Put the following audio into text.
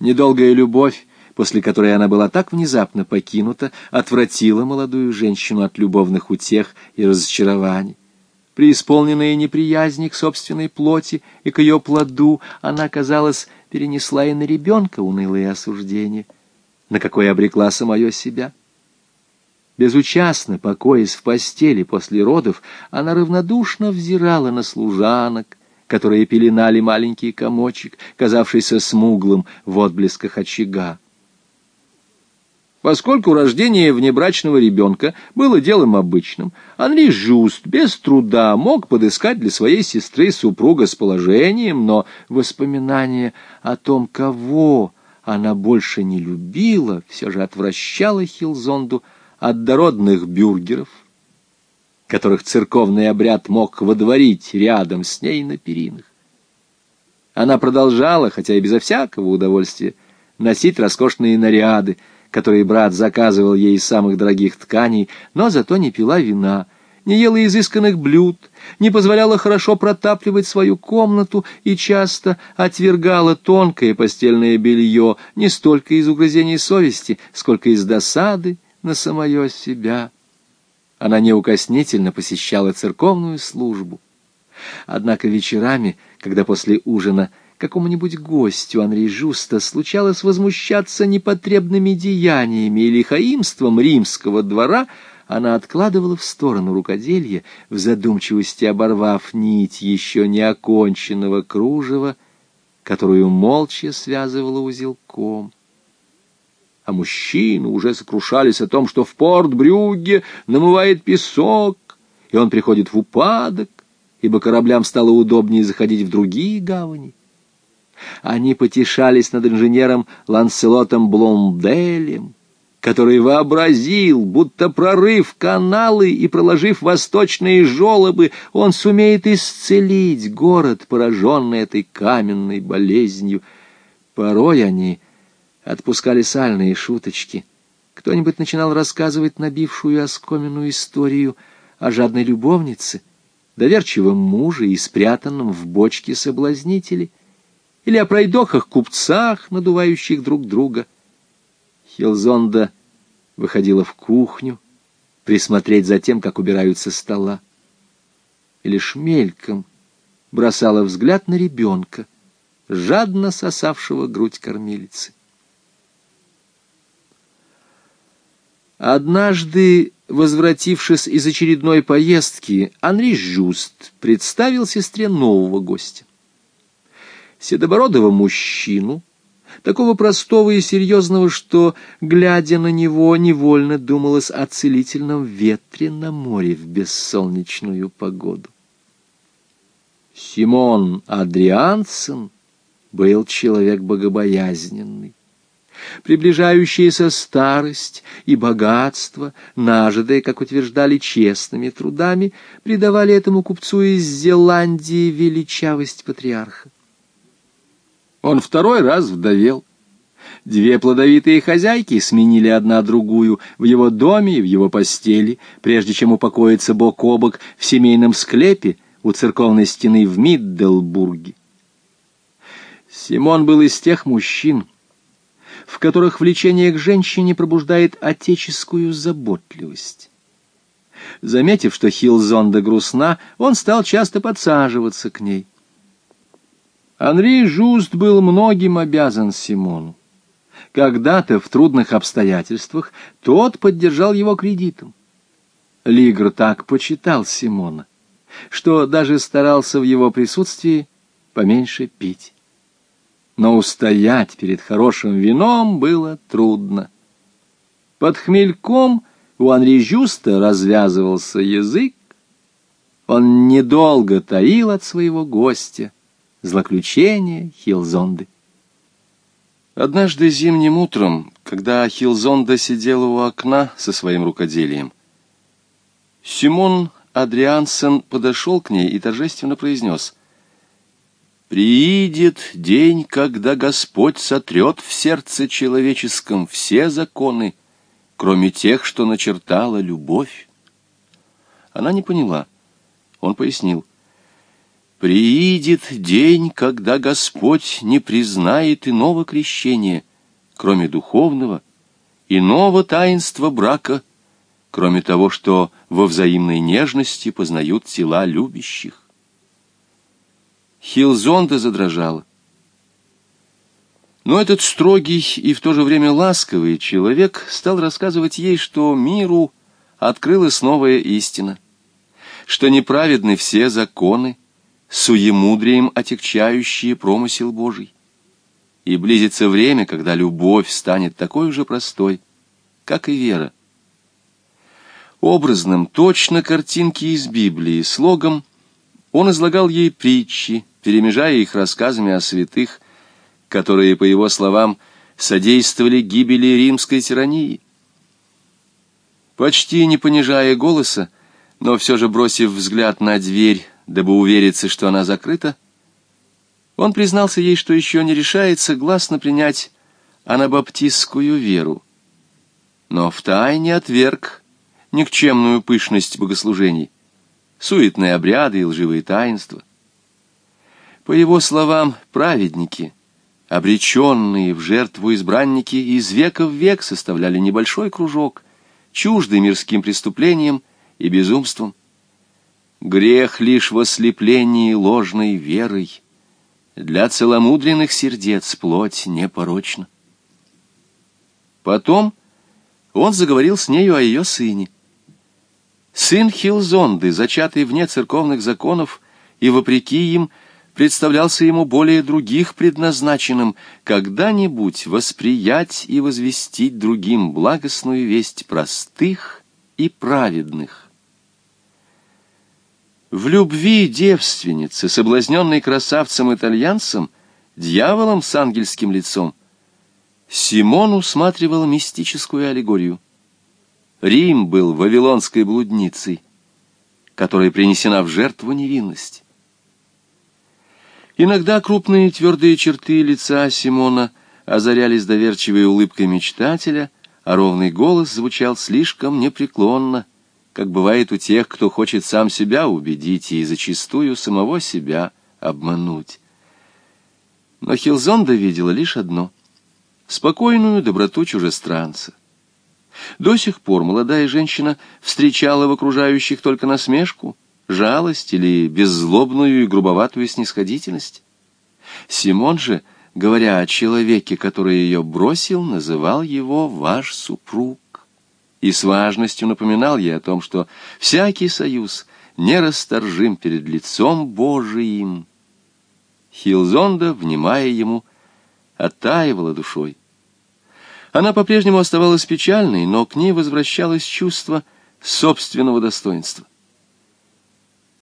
Недолгая любовь, после которой она была так внезапно покинута, отвратила молодую женщину от любовных утех и разочарований. Преисполненная неприязни к собственной плоти и к ее плоду, она, казалось, перенесла и на ребенка унылые осуждения, на какое обрекла самое себя. Безучастно, покоясь в постели после родов, она равнодушно взирала на служанок, которые пеленали маленький комочек, казавшийся смуглым в отблесках очага. Поскольку рождение внебрачного ребенка было делом обычным, Анри Жуст без труда мог подыскать для своей сестры супруга с положением, но воспоминание о том, кого она больше не любила, все же отвращало Хилзонду от дородных бюргеров, которых церковный обряд мог водворить рядом с ней на перинах. Она продолжала, хотя и безо всякого удовольствия, носить роскошные наряды, которые брат заказывал ей из самых дорогих тканей, но зато не пила вина, не ела изысканных блюд, не позволяла хорошо протапливать свою комнату и часто отвергала тонкое постельное белье не столько из угрызений совести, сколько из досады на самое себя. Она неукоснительно посещала церковную службу. Однако вечерами, когда после ужина какому-нибудь гостю Анри Жуста случалось возмущаться непотребными деяниями или хаимством римского двора, она откладывала в сторону рукоделье, в задумчивости оборвав нить еще не оконченного кружева, которую молча связывала узелком а мужчины уже сокрушались о том, что в Порт-Брюгге намывает песок, и он приходит в упадок, ибо кораблям стало удобнее заходить в другие гавани. Они потешались над инженером Ланселотом Бломделем, который вообразил, будто прорыв каналы и проложив восточные желобы, он сумеет исцелить город, пораженный этой каменной болезнью. Порой они отпускали сальные шуточки. Кто-нибудь начинал рассказывать набившую оскоменную историю о жадной любовнице, доверчивом муже и спрятанном в бочке соблазнителе, или о пройдохах-купцах, надувающих друг друга. Хилзонда выходила в кухню, присмотреть за тем, как убираются стола. И лишь мельком бросала взгляд на ребенка, жадно сосавшего грудь кормилицы. Однажды, возвратившись из очередной поездки, Анри Жюст представил сестре нового гостя. Седобородого мужчину, такого простого и серьезного, что, глядя на него, невольно думалось о целительном ветре на море в бессолнечную погоду. Симон Адриансен был человек богобоязненный. Приближающаяся старость и богатство, нажитые, как утверждали, честными трудами, придавали этому купцу из Зеландии величавость патриарха. Он второй раз вдовел. Две плодовитые хозяйки сменили одна другую в его доме и в его постели, прежде чем упокоиться бок о бок в семейном склепе у церковной стены в Мидделбурге. Симон был из тех мужчин, в которых влечение к женщине пробуждает отеческую заботливость. Заметив, что Хилзонда грустна, он стал часто подсаживаться к ней. Анри Жуст был многим обязан Симону. Когда-то в трудных обстоятельствах тот поддержал его кредитом. Лигр так почитал Симона, что даже старался в его присутствии поменьше пить но устоять перед хорошим вином было трудно. Под хмельком у Анри Жюста развязывался язык, он недолго таил от своего гостя злоключения Хилзонды. Однажды зимним утром, когда Хилзонда сидела у окна со своим рукоделием, Симон Адриансен подошел к ней и торжественно произнес — Приидет день, когда Господь сотрет в сердце человеческом все законы, кроме тех, что начертала любовь. Она не поняла. Он пояснил. Приидет день, когда Господь не признает иного крещения, кроме духовного, иного таинства брака, кроме того, что во взаимной нежности познают тела любящих. Хилзонда задрожала. Но этот строгий и в то же время ласковый человек стал рассказывать ей, что миру открылась новая истина, что неправедны все законы, суемудрием отягчающие промысел Божий. И близится время, когда любовь станет такой же простой, как и вера. Образным, точно картинки из Библии, слогом он излагал ей притчи, перемежая их рассказами о святых, которые, по его словам, содействовали гибели римской тирании. Почти не понижая голоса, но все же бросив взгляд на дверь, дабы увериться, что она закрыта, он признался ей, что еще не решается гласно принять анабаптистскую веру, но втайне отверг никчемную пышность богослужений, суетные обряды и лживые таинства. По его словам, праведники, обреченные в жертву избранники, из века в век составляли небольшой кружок, чуждый мирским преступлениям и безумством. Грех лишь в ослеплении ложной верой. Для целомудренных сердец плоть непорочна. Потом он заговорил с нею о ее сыне. Сын Хилзонды, зачатый вне церковных законов и вопреки им, представлялся ему более других предназначенным когда-нибудь восприять и возвестить другим благостную весть простых и праведных. В любви девственницы, соблазненной красавцем-итальянцем, дьяволом с ангельским лицом, Симон усматривал мистическую аллегорию. Рим был вавилонской блудницей, которая принесена в жертву невинность. Иногда крупные твердые черты лица Симона озарялись доверчивой улыбкой мечтателя, а ровный голос звучал слишком непреклонно, как бывает у тех, кто хочет сам себя убедить и зачастую самого себя обмануть. Но Хилзонда видела лишь одно — спокойную доброту чужестранца. До сих пор молодая женщина встречала в окружающих только насмешку — жалость или беззлобную и грубоватую снисходительность. Симон же, говоря о человеке, который ее бросил, называл его «ваш супруг» и с важностью напоминал ей о том, что всякий союз нерасторжим перед лицом Божиим. Хилзонда, внимая ему, оттаивала душой. Она по-прежнему оставалась печальной, но к ней возвращалось чувство собственного достоинства.